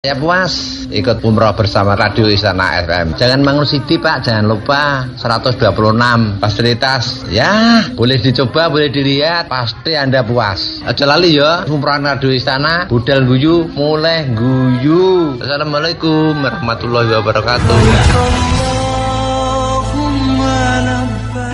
Ya puas ikut umroh bersama Radio Istana FM. Jangan Mangun Sidi Pak, jangan lupa 126 fasilitas. Ya, boleh dicoba, boleh dilihat, pasti Anda puas. Aja lali ya, umroh Radio Istana, budal guyu, mulai guyu. Assalamualaikum warahmatullahi wabarakatuh.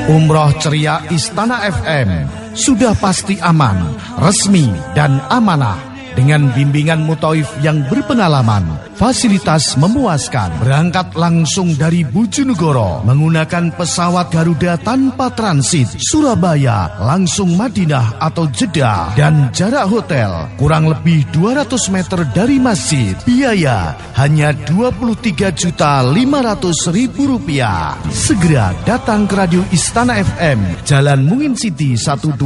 Umroh ceria Istana FM sudah pasti aman, resmi dan amanah dengan bimbingan mutoif yang berpengalaman, fasilitas memuaskan. Berangkat langsung dari Bojonegoro menggunakan pesawat Garuda tanpa transit Surabaya langsung Madinah atau Jeddah dan jarak hotel kurang lebih 200 meter dari masjid. Biaya hanya 23 juta 500 ribu rupiah. Segera datang ke Radio Istana FM, Jalan Mungin City 126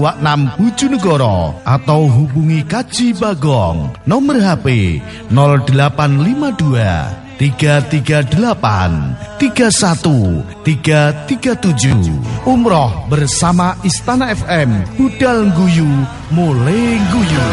Bojonegoro atau hubungi Kaji Bagong nomor HP 0852 338 31 337 Umroh bersama Istana FM Budal Guyu Mulai Guyu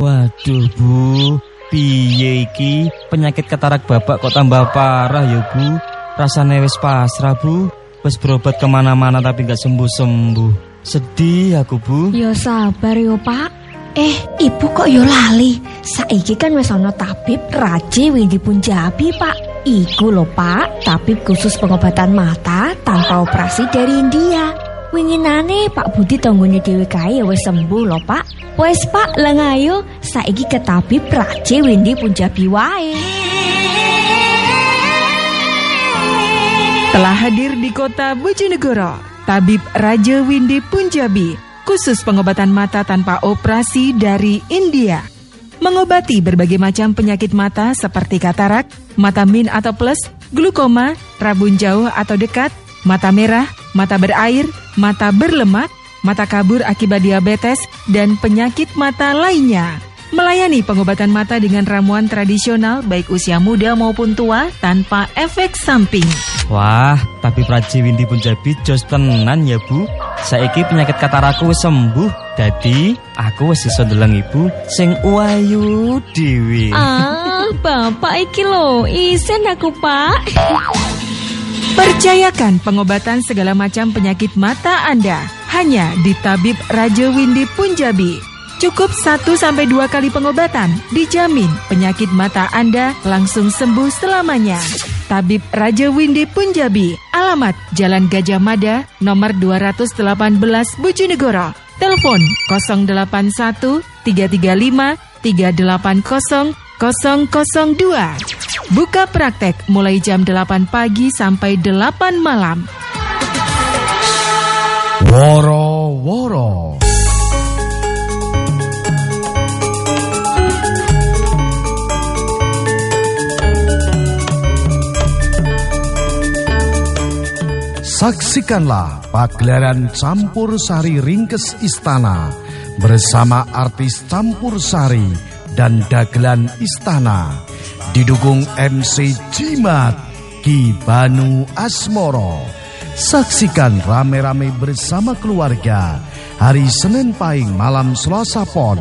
Waduh Bu. Piye iki? Penyakit katarak bapak kok tambah parah ya Bu? Rasanya wis pasrah Bu. Wis berobat ke mana-mana tapi gak sembuh-sembuh Sedih aku, Bu. Ya sabar yo, Pak. Eh, ibu kok yo lali? Saiki kan wis ana tabib Raji Windy Punjabi, Pak. Iku lho, Pak, tabib khusus pengobatan mata tanpa operasi dari India. Winginane Pak Budi tanggone dhewe kae ya wis sembuh lho, Pak. Wes Pak, lang ayo saiki ke tabib Raji Windy Punjabi wae. Telah hadir di kota Bojonegoro Tabib Raja Windy Punjabi, khusus pengobatan mata tanpa operasi dari India. Mengobati berbagai macam penyakit mata seperti katarak, mata min atau plus, glukoma, rabun jauh atau dekat, mata merah, mata berair, mata berlemak, mata kabur akibat diabetes, dan penyakit mata lainnya. Melayani pengobatan mata dengan ramuan tradisional baik usia muda maupun tua tanpa efek samping. Wah, tapi Praji Windy Punjabi jos tenan ya Bu. Saiki penyakit kataraku wis sembuh. Dadi aku wis iso ndeleng ibu sing uayu dhewe. Ah, Bapak iki lho, isen aku, Pak. Percayakan pengobatan segala macam penyakit mata Anda hanya di Tabib Raja Windy Punjabi. Cukup 1 sampai 2 kali pengobatan, dijamin penyakit mata Anda langsung sembuh selamanya. Tabib Raja Windy Punjabi, alamat Jalan Gajah Mada, nomor 218 Bojonegoro. Telepon 081 335 380 002. Buka praktek mulai jam 8 pagi sampai 8 malam. Woro Saksikanlah pagelaran campur sari ringkes istana bersama artis campur sari dan dagelan istana didukung MC Jimat Ki Banu Asmoro. Saksikan rame-rame bersama keluarga hari Senin Pahing malam Selasa Pon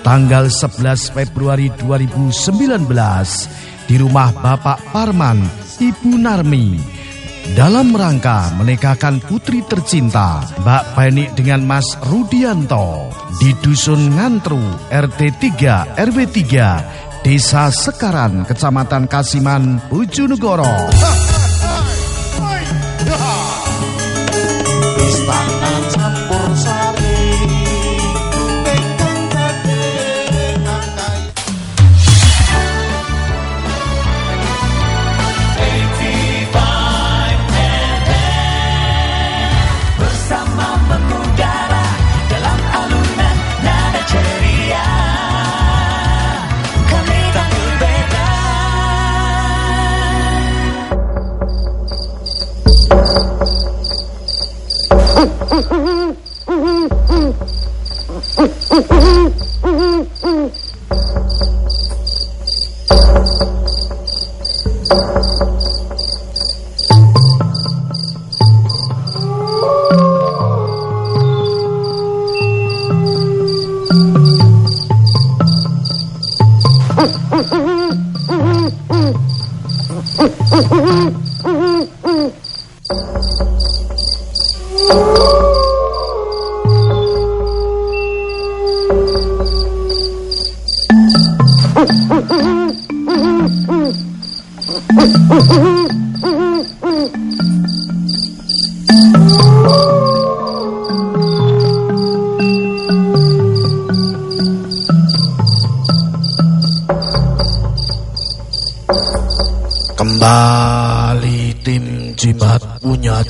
tanggal 11 Februari 2019 di rumah Bapak Parman Ibu Narmi dalam rangka menikahkan putri tercinta Mbak Beni dengan Mas Rudianto di Dusun Ngantru RT 3 RW 3 Desa Sekaran Kecamatan Kasiman Bojonegoro. Mm-hmm.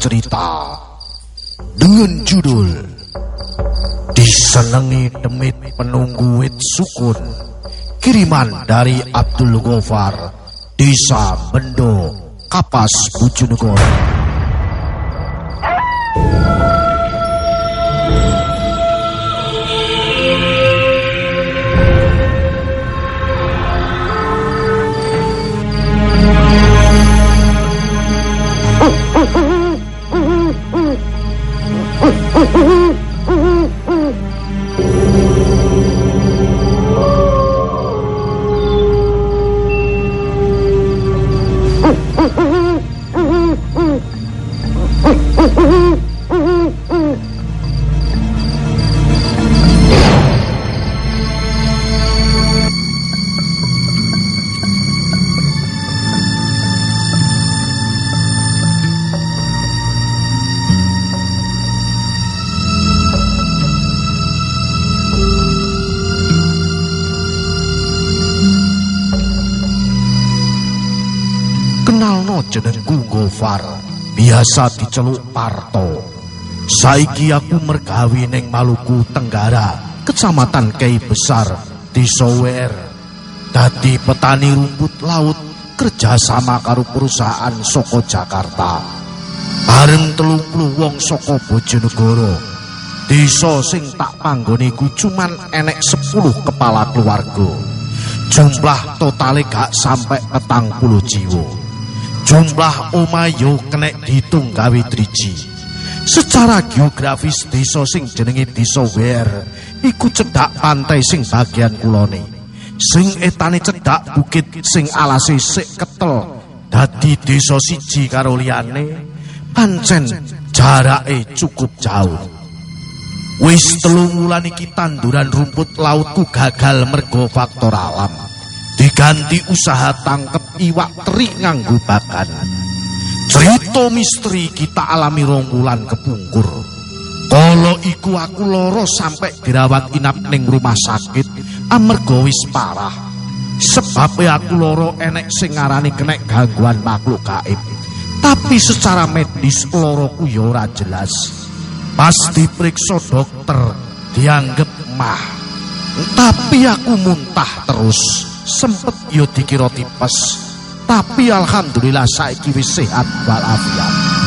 Cerita dengan judul Disenangi Demit Penunggu Wit Sukun. Kiriman dari Abdul Gofar Desa Bendo Kapas Bojonegoro Gofar biasa diceluk Parto saiki aku mergawi ning Maluku Tenggara kecamatan Kei Besar di Sower dadi petani rumput laut kerjasama karo perusahaan Soko Jakarta bareng telung puluh wong Soko Bojonegoro Desa sing tak panggone ku cuman enek 10 kepala keluarga. Jumlah totale gak sampai petang puluh jiwa. Jumlah omayo kenek ditung gawe driji. Secara geografis desa sing jenenge Desa Wer iku cedhak pantai sing bagian kulone. Sing etane cedhak bukit sing alase sik ketel. Dadi desa siji karo liyane pancen jarake cukup jauh. Wis telung wulan iki tanduran rumput lautku gagal mergo faktor alam. Diganti usaha tangkep iwak teri nganggo bakan. Cerita misteri kita alami rong wulan kepungkur. Kala iku aku loro sampai dirawat inap ning rumah sakit amarga parah. Sebab aku loro enek sing kenek gangguan makhluk gaib. Tapi secara medis loro ku ya jelas. Pas diperiksa dokter dianggap mah. Tapi aku muntah terus. Sempet yo dikira tipes. Tapi alhamdulillah saiki wis sehat walafiat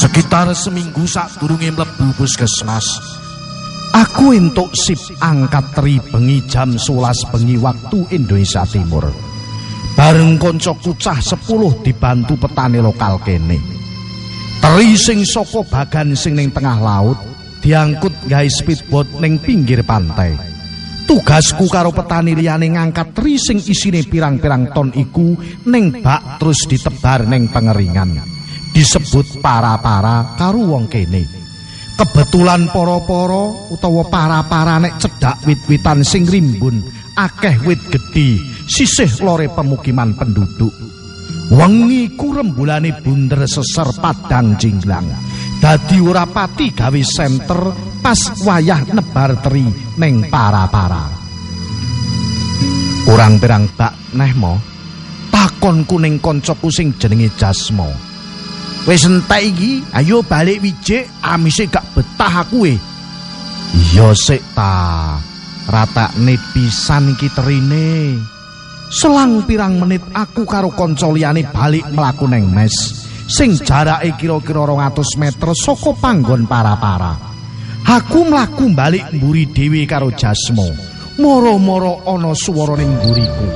Sekitar seminggu sak durunge mlebu puskesmas. Aku entuk sip angkat tri bengi jam 11 bengi waktu Indonesia Timur. Bareng kanca kucah 10 dibantu petani lokal kene. Teri sing saka bagan sing ning tengah laut diangkut gawe speedboat ning pinggir pantai. Tugasku karo petani liyane ngangkat teri sing isine pirang-pirang ton iku ning bak terus ditebar ning pengeringan. Disebut para-para karo wong kene. Kebetulan para-para utawa para-para nek cedhak wit-witan sing rimbun, akeh wit gedhi sisih lore pemukiman penduduk. Wengi ku rembulane bunder seser padang jinglang. Dadi ora pati gawe senter pas wayah nebar teri ning para-para. Kurang pirang bak neh mo. Takon kuning kancaku sing jenenge Jasmo. Wis entek iki, ayo balik wijik, amise gak betah aku e. Iya sik ta. ratakne pisan iki terine. Selang pirang menit aku karo kanca liyane balik mlaku neng mes sing jarake kira-kira 200 meter saka panggon para-para. Aku mlaku balik mburi dhewe karo Jasmo. Moro-moro ana swara ning mburiku.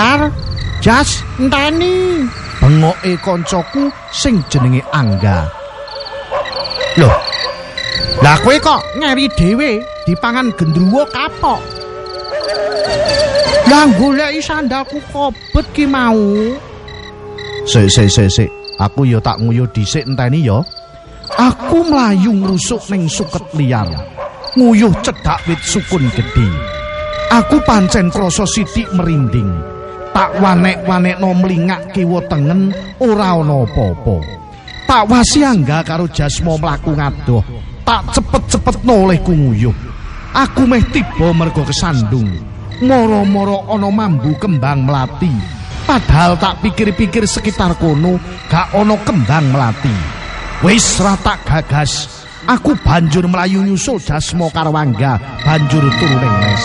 Tar, jas, enteni. Bengoke koncoku sing jenenge Angga. Loh. Lah kowe kok ngeri dhewe dipangan gendruwo kapok. Lah goleki sandalku kobet ki mau. Sik sik sik sik, aku ya tak nguyuh dhisik enteni ya. Aku mlayu ngrusuk ning suket liar. Nguyuh cedhak wit sukun gedhe. Aku pancen krasa sithik merinding. Tak wanek-wanekno mlingak kiwa tengen ora ana apa-apa. Tak wasi angga karo jasmo mlaku ngadoh. Tak cepet-cepetno olehku nguyuh. Aku meh tiba mergo kesandung. Moro-moro ana mambu kembang melati. Padahal tak pikir-pikir sekitar kono gak ana kembang melati. Wis ra tak gagas. Aku banjur melayu nyusul jasmo karo angga banjur turu ning mes.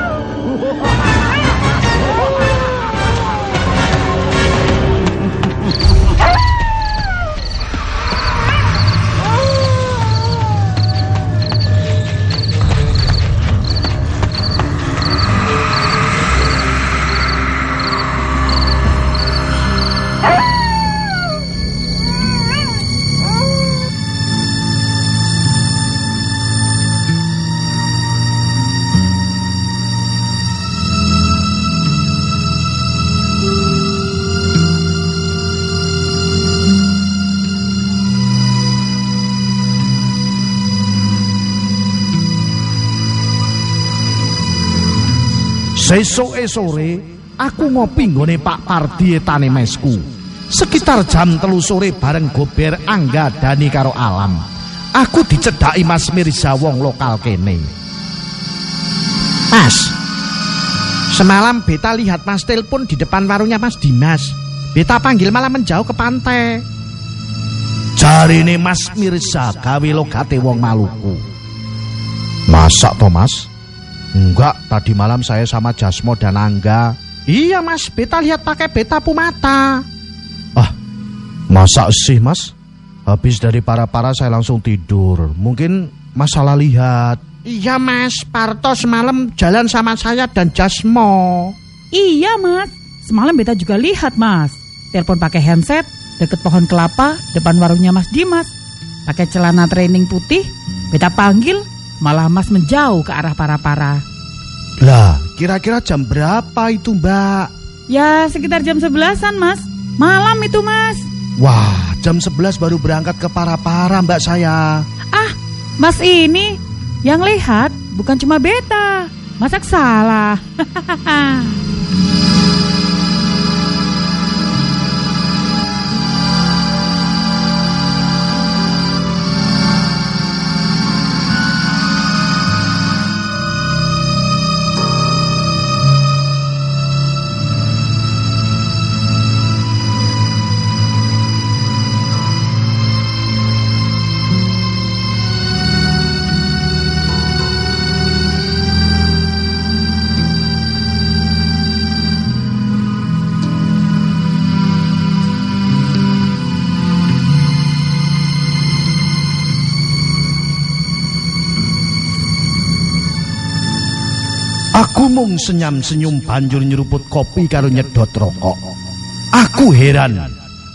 Sesuke sore, aku ngopi nggone Pak Pardi etane mesku. Sekitar jam telu sore bareng gober Angga Dani karo Alam. Aku dicedhaki Mas Mirza wong lokal kene. Mas, semalam Beta lihat Mas telepon di depan warungnya Mas Dimas. Beta panggil malah menjauh ke pantai. Jarine Mas Mirza gawe logate wong Maluku. Masa toh Mas? Enggak, tadi malam saya sama Jasmo dan Angga. Iya mas, beta lihat pakai beta pumata. Ah, masa sih mas? Habis dari para-para saya langsung tidur. Mungkin mas salah lihat. Iya mas, Parto semalam jalan sama saya dan Jasmo. Iya mas, semalam beta juga lihat mas. Telepon pakai handset deket pohon kelapa depan warungnya Mas Dimas. Pakai celana training putih, beta panggil malah Mas menjauh ke arah para-para. Lah, kira-kira jam berapa itu mbak? Ya sekitar jam sebelasan Mas. Malam itu Mas. Wah, jam 11 baru berangkat ke para-para mbak saya. Ah, Mas ini yang lihat bukan cuma beta. Masak salah. Aku mung senyum-senyum banjur nyeruput kopi karo nyedot rokok. Aku heran.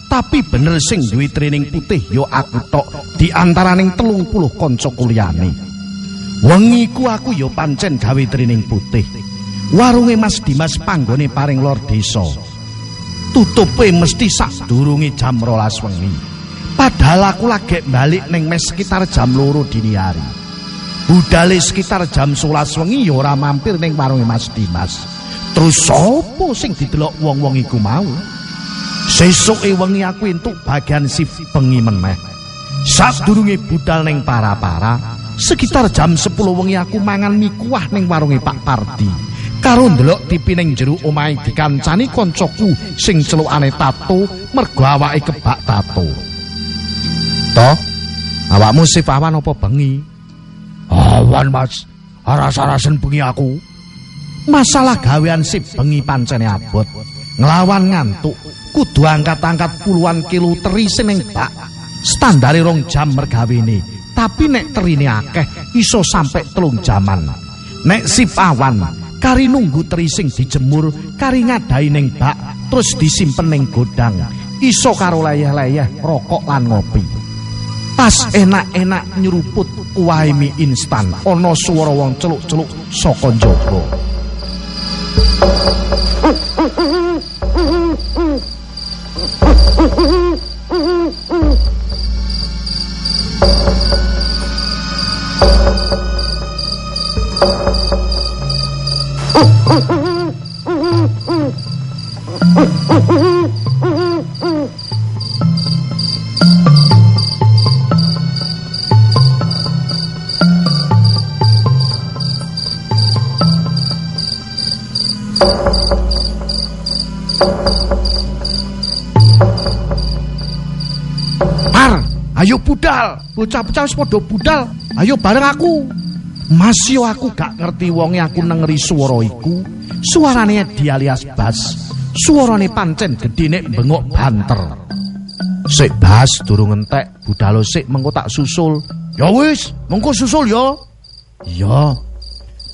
Tapi bener sing duwe training putih yo aku tok di antaraning telung puluh kanca kuliane. Wengi ku aku yo pancen gawe training putih. Warunge Mas Dimas panggone paring lor desa. Tutupe mesti sak durunge jam rolas wengi. Padahal aku lagi balik neng mes sekitar jam loro dini hari. Budale sekitar jam 11 wengi yo ora mampir neng warunge Mas Dimas. Terus sopo sing didelok wong-wong iku mau? Sesuke wengi aku entuk bagian sip bengi meneh. Sadurunge budal ning para-para, sekitar jam 10 wengi aku mangan mie kuah ning warunge Pak Pardi. Karo ndelok TV ning jero omahe dikancani koncoku sing celukane tato mergo awake kebak tato. To, awakmu sip awan apa bengi? Awan, Mas. Aras-arasen bengi aku. Masalah gawean sip bengi pancene abot. Nglawan ngantuk, kudu angkat-angkat puluhan kilo teri seneng bak. Standare rong jam mergawene, tapi nek terine akeh iso sampe telung jaman. Nek sip awan, kari nunggu teri sing dijemur, kari ngadai ning bak, terus disimpen ning godang. Iso karo layah-layah rokok lan ngopi. Pas enak-enak nyeruput kuwahe mie instan, ana swara wong celuk-celuk saka njaba. Budal. Bocah-bocah wis padha budal. Ayo bareng aku. Masih aku gak ngerti wonge aku nengeri swara iku. Suarane di alias Bas. Suarane pancen gedhe nek bengok banter. Sik Bas durung entek, budal sik mengko tak susul. Ya wis, mengko susul ya. Iya.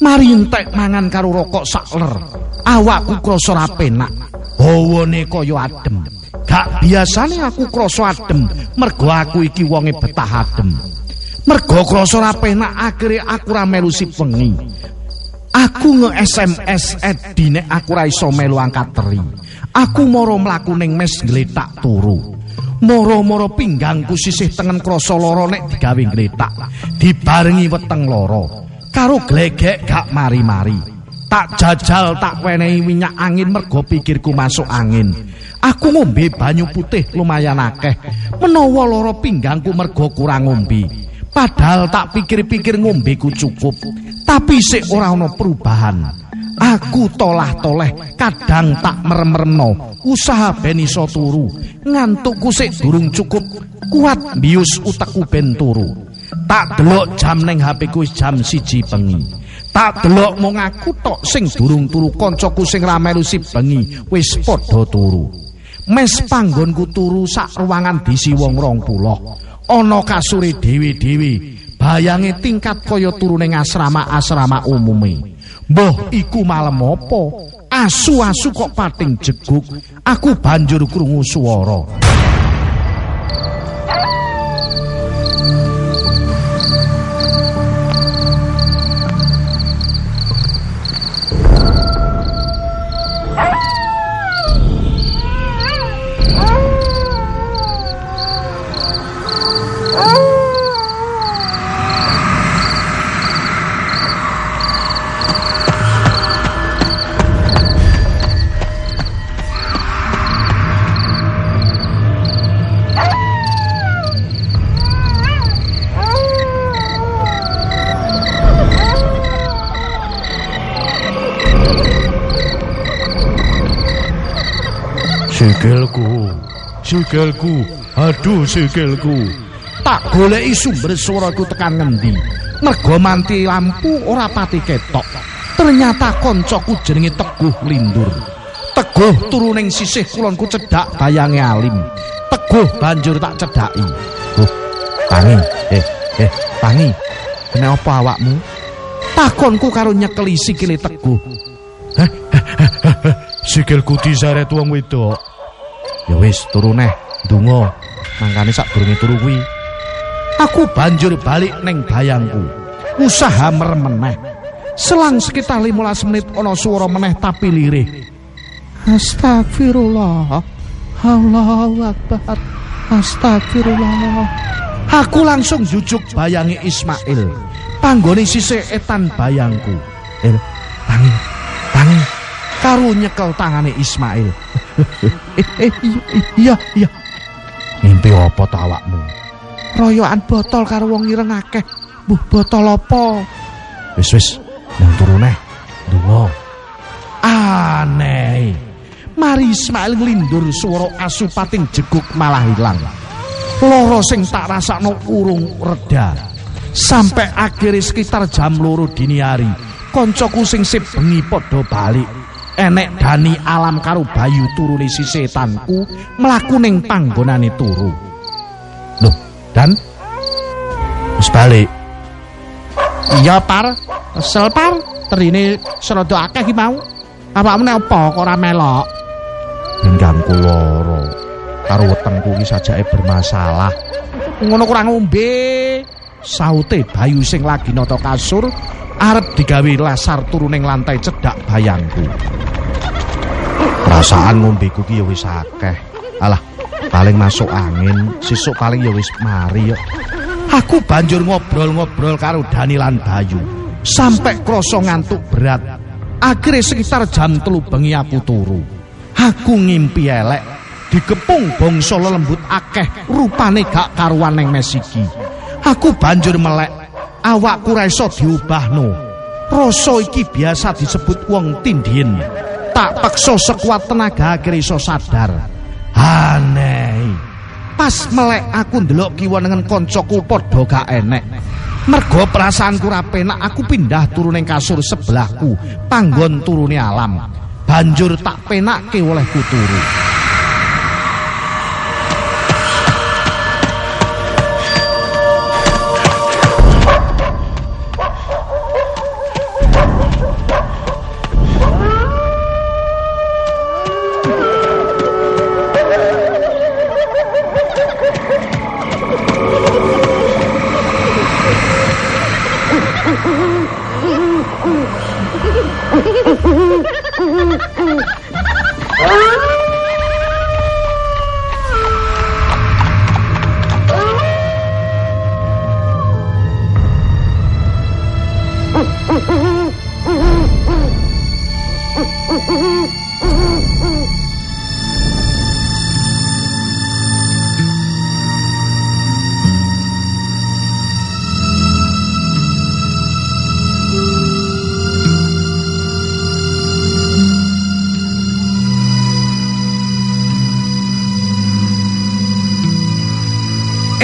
Mari entek mangan karo rokok sakler. Awakku krasa ra penak. Hawane kaya adem. Gak biasane aku krasa adem, mergo aku iki wonge betah adem. Mergo krasa ra penak akhire aku ra melu wengi. Aku nge-SMS Edi nek aku ra iso melu angkat teri. Aku moro mlaku ning mes ngletak turu. Moro-moro pinggangku sisih tengen krasa lara nek digawe ngletak. Dibarengi weteng lara. Karo glegek gak mari-mari. Tak jajal tak wenehi minyak angin mergo pikirku masuk angin. Aku ngombe banyu putih lumayan akeh. Menawa lara pinggangku mergo kurang ngombe. Padahal tak pikir-pikir ngombeku cukup. Tapi sik ora ana perubahan. Aku tolah-toleh kadang tak merem-meremno. Usaha ben iso turu. Ngantukku sik durung cukup. Kuat bius utekku ben turu. Tak delok jam ning HP-ku jam siji bengi. Tak delok mung aku tok sing durung turu kancaku sing ra melu sip bengi wis padha turu. Mes panggonku turu sak ruangan disi wong 20. Ana kasure dhewe-dhewe. Bayange tingkat kaya turu ning asrama-asrama umume. Mbah iku malam apa? Asu-asu kok pating jeguk. Aku banjur krungu swara. Sikilku, sikilku, aduh sikilku. Tak goleki sumber swaraku tekan ngendi. Mergo manti lampu ora pati ketok. Ternyata koncoku jenenge Teguh Lindur. Teguh turu ning sisih kulonku cedhak bayange alim. Teguh banjur tak cedhaki. Oh, Tangi, eh, eh, Tangi. Kena apa awakmu? Takonku karo nyekeli sikile Teguh. Sikilku diseret wong wedok. Ya wis turu neh. Ndonga, mangkane sadurunge turu kuwi aku banjur balik neng bayangku. Usaha merem meneh. Selang sekitar 15 menit ana swara meneh tapi lirih. Astagfirullah. Allahu Akbar. Astagfirullah. Aku langsung jujuk bayangi Ismail. Panggone sisih etan bayangku. El, tangi, tangi. Karo nyekel tangane Ismail. eh, eh, iya, iya. Ngimpi apa ta awakmu? Royokan botol karo wong ireng akeh. Buh botol apa? Wis wis, nang turu neh. Dungo. Aneh. Mari Ismail nglindur swara asu pating jeguk malah ilang. Loro sing tak rasakno urung reda. Sampai akhirnya sekitar jam loro dini hari, koncoku sing sip bengi padha balik. Enek Dani alam karo Bayu turune si setanku mlaku ning panggonane turu. Loh, Dan wis balik. Iya, Par. Kesel, Par. Terine serada akeh ki mau. Awakmu nek apa kok ora melok? Pinggangku loro. Karo wetengku ki sajake bermasalah. Ngono kurang ngombe. Saute Bayu sing lagi nata kasur arep digawe lasar turun ning lantai cedak bayangku. Perasaan ngombeku ki ya wis akeh. Alah, paling masuk angin, sesuk paling ya wis mari ya. Aku banjur ngobrol-ngobrol karo Dani lan Bayu. Sampai krasa ngantuk berat. Akhirnya sekitar jam telu bengi aku turu. Aku ngimpi elek. Dikepung bangsa lembut akeh rupane gak karuan neng mesiki. Aku banjur melek. Awakku ra iso diubahno. Rasa iki biasa disebut wong tindien. Tak paksa sekuat tenaga akhirnya iso sadar. Aneh. Pas melek aku ndelok kiwa dengan koncoku padha gak enek. Mergo perasaanku ra penak aku pindah turun ning kasur sebelahku, panggon turune alam. Banjur tak penakke olehku turu.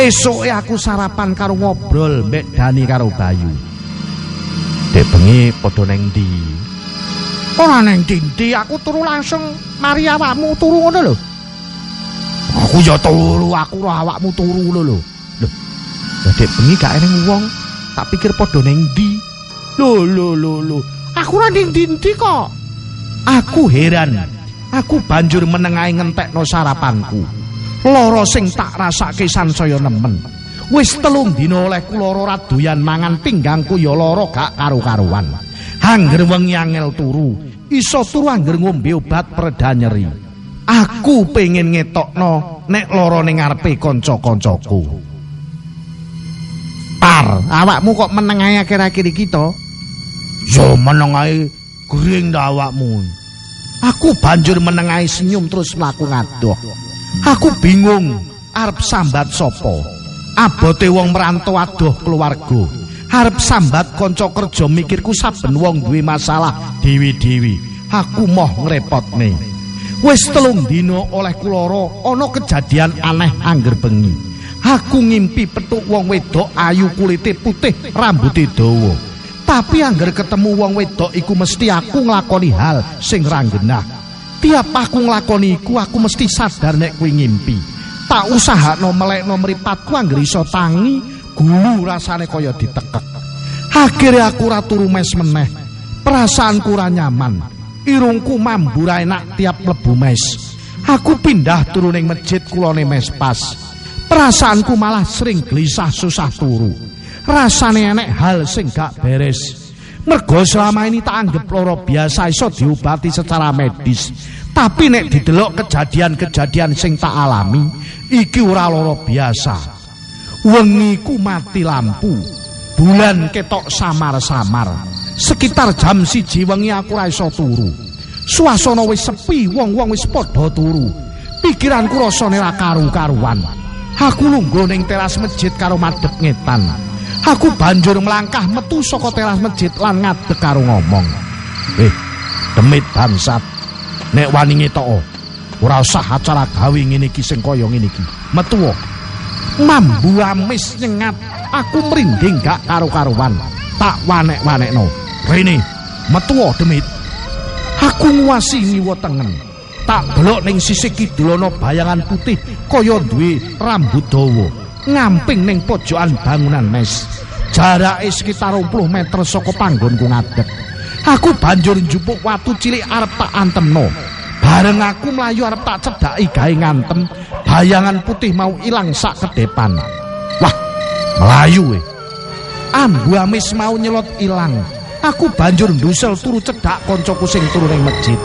Esoke aku sarapan karo ngobrol mbek Dani karo Bayu. Dek bengi padha neng ndi? Ora neng ndi, aku turu langsung mari awakmu turu ngono lho. Aku ya turu, aku ora awakmu turu lho lho. Lho. Lah dek bengi gak eneng wong, tak pikir padha neng ndi. Lho lho lho lho. Aku ora neng ndi kok. Aku heran. Aku banjur menengahi ngentekno sarapanku. Loro sing tak rasake sansaya nemen. Wis telung dina oleh kula ora doyan mangan pinggangku ya lara gak karu-karuan. Angger wengi angel turu, iso turu angger ngombe obat pereda nyeri. Aku pengen ngetokno nek lara ning ngarepe kanca-kancaku. Par, awakmu kok meneng ae akhir-akhir iki to? Yo meneng ae gring dah awakmu. Aku banjur meneng ae senyum terus mlaku ngadoh. Aku bingung arep sambat sapa. Abote wong merantau adoh keluarga. Arep sambat kanca kerja mikirku saben wong duwe masalah dewi-dewi. Aku moh ngrepotne. Wis telung dina oleh kuloro ana kejadian aneh angger bengi. Aku ngimpi petuk wong wedok ayu kulite putih, rambuté dawa. Tapi angger ketemu wong wedok iku mesti aku nglakoni hal sing ranggenah. Tiap aku nglakoni iku aku mesti sadar nek kuwi ngimpi. Tak usahakno melekno mripatku angger iso tangi, gulu rasane kaya ditekek. Akhire aku ora turu mes meneh. Perasaanku ora nyaman. Irungku mambu enak tiap mlebu mes. Aku pindah turu ning masjid kulone mespas. Perasaanku malah sering gelisah susah turu. Rasane enek hal sing gak beres. Mergo selama ini tak anggap loro biasa iso diobati secara medis. Tapi nek didelok kejadian-kejadian sing tak alami, iki ora loro biasa. Wengiku mati lampu. Bulan ketok samar-samar. Sekitar jam siji wengi aku ra iso turu. Suasana wis sepi, wong-wong wis padha turu. Pikiranku rasane ra karu-karuan. Aku lungguh ning teras masjid karo madhep ngetan. Aku banjur melangkah metu saka teras masjid lan ngadeg karo ngomong. Eh, demit bangsat. Nek wani ngetok, ora usah acara gawe ngene iki sing kaya ngene iki. Metu. Mambu amis nyengat. Aku merinding gak karu-karuan. Tak wanek-wanekno. Rene, metu demit. Aku nguasi ngiwa tengen. Tak delok ning sisih kidul ana bayangan putih kaya duwe rambut dawa. Ngamping ning pojokan bangunan mes. Jarake sekitar 20 meter saka panggonku ngadeg. Aku banjur njupuk watu cilik arep tak antemno. Bareng aku mlayu arep tak cedhaki gawe ngantem, bayangan putih mau ilang sak kedepan. Wah, mlayu e. Ambu amis mau nyelot ilang. Aku banjur ndusel turu cedhak kancaku sing turu ning masjid.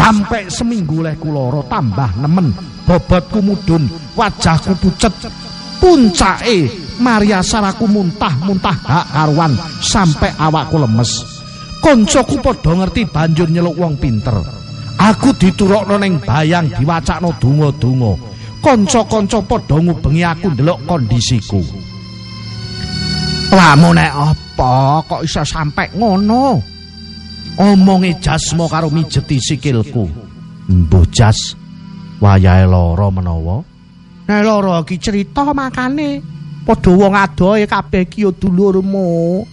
Sampai seminggu leh kuloro tambah nemen. Bobotku mudun wajahku pucet. Puncake Maria saraku muntah-muntah gak karuan sampai awakku lemes. Koncoku padha ngerti banjur nyeluk wong pinter. Aku diturokno ning bayang diwacakno donga-donga. Kanca-kanca padha ngubengi aku ndelok kondisiku. Lamu nek apa? Kok iso sampai ngono? Omonge jasmo karo mijeti sikilku. Mbuh jas, wayahe lara menawa. Nek lara iki cerita makane padha wong adohe kabeh ki ya dulurmu.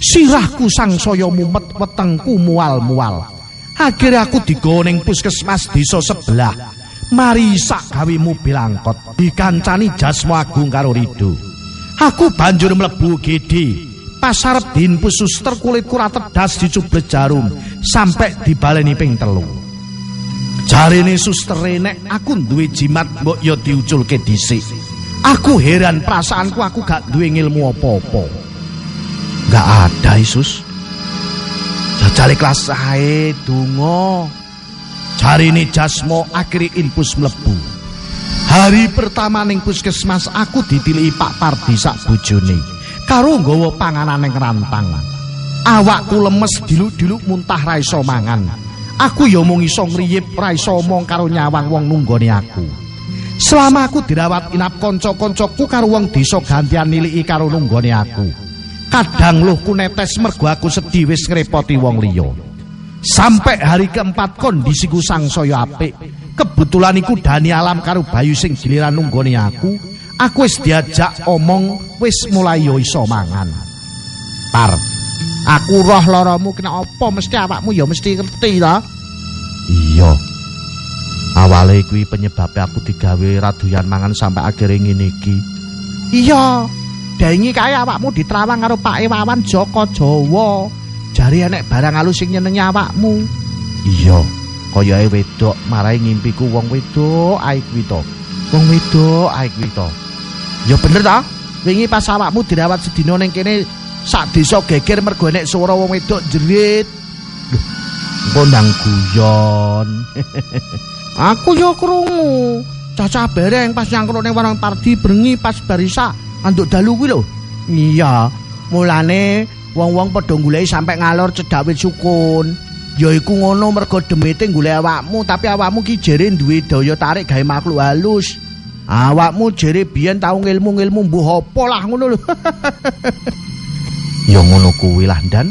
Sirahku sangsaya mumet wetengku mual-mual. Akhire aku digawa ning puskesmas desa sebelah. Mari sak gawe mobil angkot dikancani Jasmo Agung karo Rido. Aku banjur mlebu gede pasar dinpu suster kulit kura tedas dicublet jarum sampai dibaleni ping telu. Jarine suster nek aku duwe jimat mbok ya diuculke dhisik. Aku heran perasaanku aku gak duwe ilmu apa-apa. Gak ada Yesus jajale kelas ae donga. Jarine jasmo akhiri infus mlebu. Hari pertama ning puskesmas aku ditiliki Pak Pardi sak bojone karo nggawa panganan ning rantang. Awakku lemes diluk-diluk muntah ra iso mangan. Aku ya mung iso ngriyip ra iso omong karo nyawang wong nunggone aku. Selama aku dirawat inap kanca-kancaku karo wong desa gantian niliki karo nunggone aku. Kadang luhku netes mergo aku sedih wis ngrepoti wong liya. Sampai hari keempat kondisiku sangsaya apik. Kebetulan iku Dani Alam karo Bayu sing giliran nunggone aku. Aku wis diajak omong wis mulai yo iso mangan. Par. Aku roh laramu kena apa mesti awakmu ya mesti ngerti ta? Iya. Awale kuwi penyebabe aku digawe radoyan mangan sampai akhire ngene iki. Iya. Daingi kae awakmu ditrawang karo Pak Ewawan Joko Jawa. Jari enek barang alus sing nyenengi awakmu. Iya. Kaya wedok marai ngimpiku wong wedok ae kuwi to. Wong wedok ae kuwi to. Ya bener ta? Wingi pas awakmu dirawat sedina ning kene sak desa geger mergo nek swara wong wedok jerit. Lho, engko ndang guyon. Aku yo krungu. Caca bereng pas nyangkruk ning warung Pardi brengi pas barisa anduk dalu kuwi lho. Iya, mulane wong-wong padha goleki sampe ngalor cedhak wit sukun. Ya iku ngono mergo demete golek awakmu, tapi awakmu ki jere duwe daya tarik gawe makhluk halus. Awakmu jere biyen tau ngilmu-ngilmu mbuh apa lah ngono lho. ya ngono kuwi lah Dan.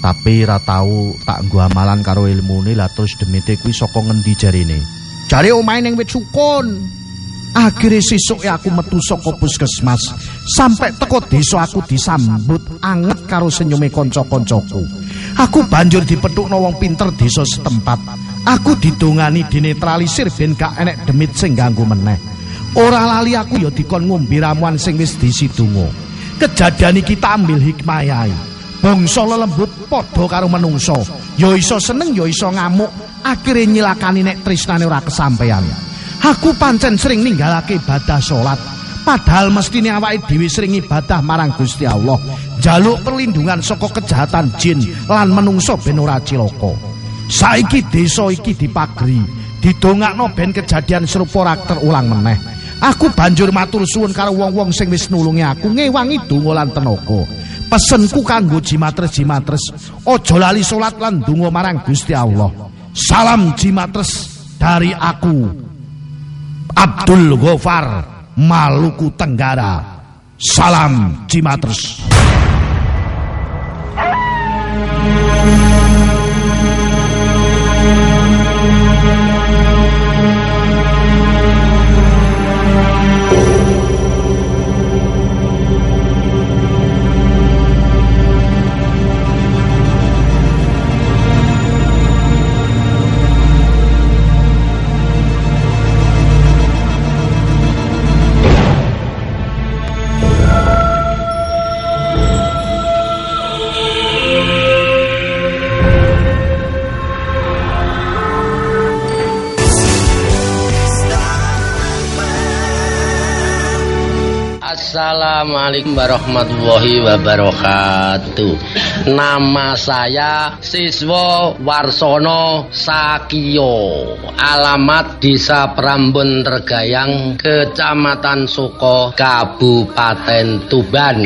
Tapi ra tau tak nggo amalan karo ilmune lah terus demete kuwi saka ngendi jarine. Jare omahe ning wit sukun. Akhire sesuk aku metu saka puskesmas. Sampai teko desa aku disambut anget karo senyume kanca-kancaku. Aku banjur dipethukno wong pinter desa setempat. Aku didongani dinetralisir ben gak enek demit sing ganggu meneh. Ora lali aku ya dikon ngombe ramuan sing wis disidungo. Kejadian iki tak ambil hikmayahe. Bangsa lelembut padha karo menungso. Ya iso seneng ya iso ngamuk. Akhire nyilakani nek tresnane ora kesampean. Aku pancen sering ninggalake ibadah salat. Padahal mestine awake dhewe sering ibadah marang Gusti Allah, jaluk perlindungan saka kejahatan jin lan menungso ben ora cilaka. Saiki desa iki dipagri, didongakno ben kejadian serupa ora terulang meneh. Aku banjur matur suwun karo wong-wong sing wis nulungi aku ngewangi donga lan tenaga. Pesenku kanggo jimatres-jimatres, aja lali salat lan donga marang Gusti Allah. Salam jimatres dari aku. Abdul Gofar, Maluku Tenggara. Salam jimatres. Assalamualaikum warahmatullahi wabarakatuh. Nama saya Siswo Warsono Sakio. Alamat Desa Prambon Tergayang, Kecamatan Suko, Kabupaten Tuban.